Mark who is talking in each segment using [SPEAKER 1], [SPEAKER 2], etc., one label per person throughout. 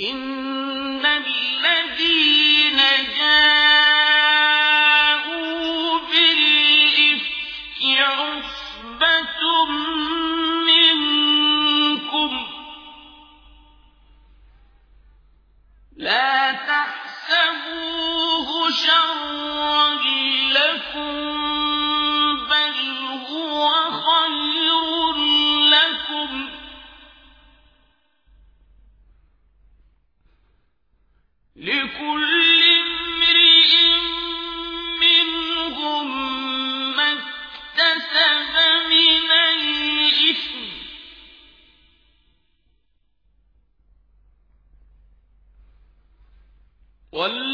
[SPEAKER 1] إن الذين والله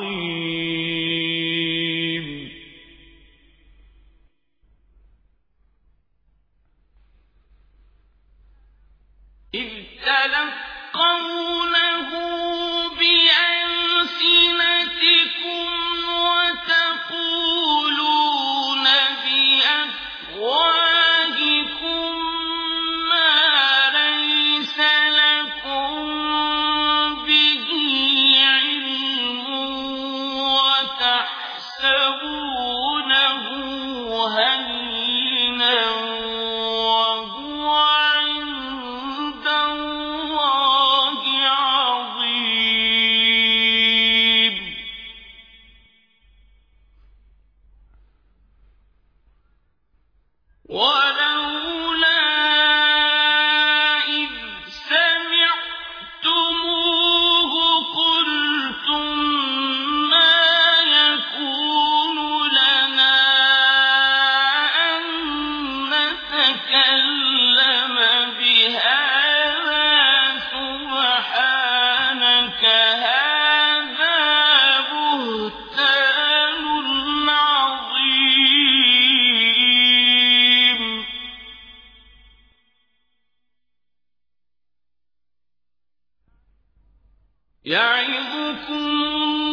[SPEAKER 1] يعظكم